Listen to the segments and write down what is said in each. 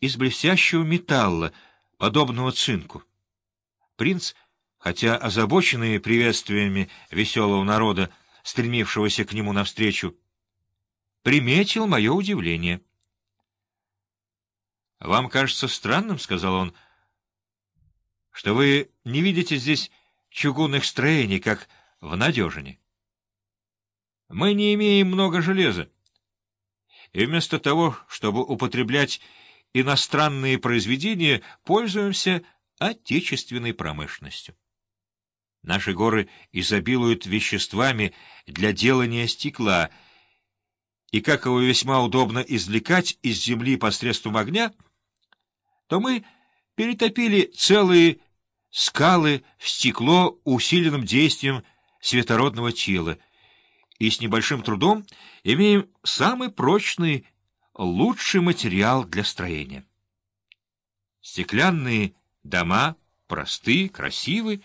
из блестящего металла, подобного цинку. Принц, хотя озабоченный приветствиями веселого народа, стремившегося к нему навстречу, приметил мое удивление. — Вам кажется странным, — сказал он, — что вы не видите здесь чугунных строений, как в Надежине. Мы не имеем много железа, и вместо того, чтобы употреблять иностранные произведения, пользуемся отечественной промышленностью. Наши горы изобилуют веществами для делания стекла, и как его весьма удобно извлекать из земли посредством огня, то мы перетопили целые скалы в стекло усиленным действием светородного тела, и с небольшим трудом имеем самый прочный, лучший материал для строения. Стеклянные дома просты, красивы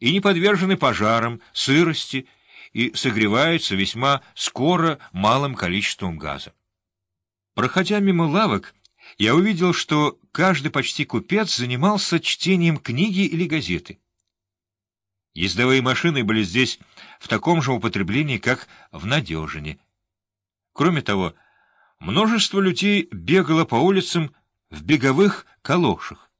и не подвержены пожарам, сырости и согреваются весьма скоро малым количеством газа. Проходя мимо лавок, я увидел, что каждый почти купец занимался чтением книги или газеты. Ездовые машины были здесь в таком же употреблении, как в Надежине. Кроме того, множество людей бегало по улицам в беговых калошах.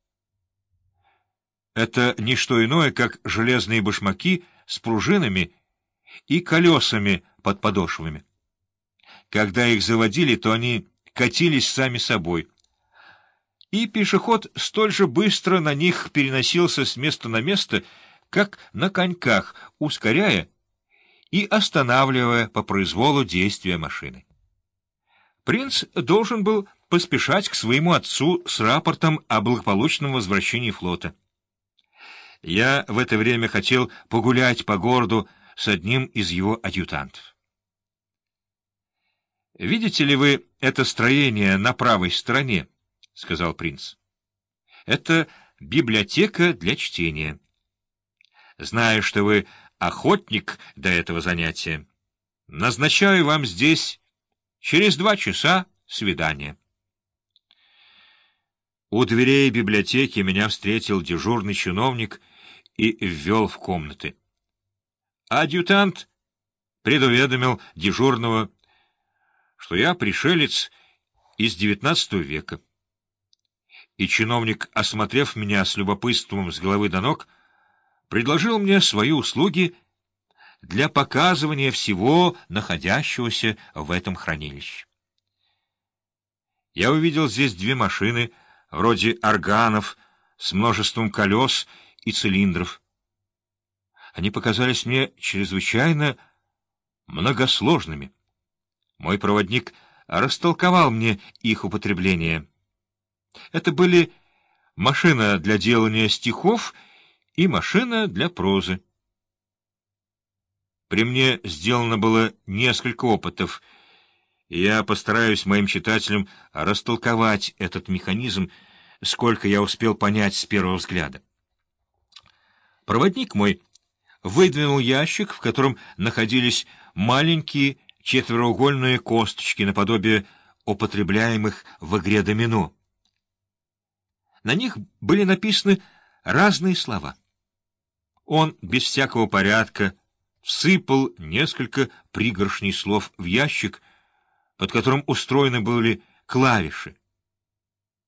Это не что иное, как железные башмаки с пружинами и колесами под подошвами. Когда их заводили, то они катились сами собой. И пешеход столь же быстро на них переносился с места на место, как на коньках, ускоряя и останавливая по произволу действия машины. Принц должен был поспешать к своему отцу с рапортом о благополучном возвращении флота. Я в это время хотел погулять по городу с одним из его адъютантов. «Видите ли вы это строение на правой стороне?» — сказал принц. «Это библиотека для чтения. Знаю, что вы охотник до этого занятия. Назначаю вам здесь через два часа свидание. У дверей библиотеки меня встретил дежурный чиновник и ввел в комнаты. Адъютант предуведомил дежурного, что я пришелец из девятнадцатого века. И чиновник, осмотрев меня с любопытством с головы до ног, предложил мне свои услуги для показывания всего находящегося в этом хранилище. Я увидел здесь две машины, вроде органов, с множеством колес и цилиндров. Они показались мне чрезвычайно многосложными. Мой проводник растолковал мне их употребление. Это были машина для делания стихов и машина для прозы. При мне сделано было несколько опытов, и я постараюсь моим читателям растолковать этот механизм, сколько я успел понять с первого взгляда. Проводник мой выдвинул ящик, в котором находились маленькие четвероугольные косточки наподобие употребляемых в игре домино. На них были написаны разные слова — он без всякого порядка всыпал несколько пригоршней слов в ящик, под которым устроены были клавиши.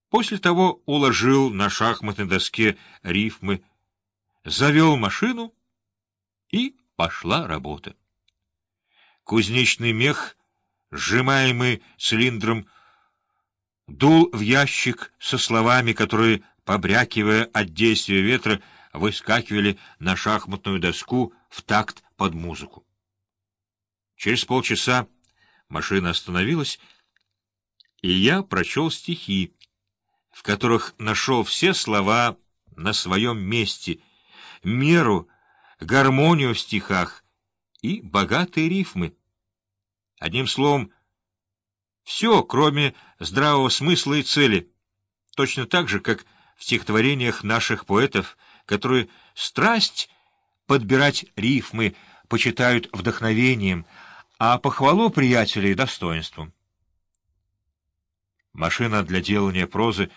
После того уложил на шахматной доске рифмы, завел машину, и пошла работа. Кузнечный мех, сжимаемый цилиндром, дул в ящик со словами, которые, побрякивая от действия ветра, выскакивали на шахматную доску в такт под музыку. Через полчаса машина остановилась, и я прочел стихи, в которых нашел все слова на своем месте, меру, гармонию в стихах и богатые рифмы. Одним словом, все, кроме здравого смысла и цели, точно так же, как в стихотворениях наших поэтов — которые страсть подбирать рифмы почитают вдохновением, а похвалу приятелей — достоинством. Машина для делания прозы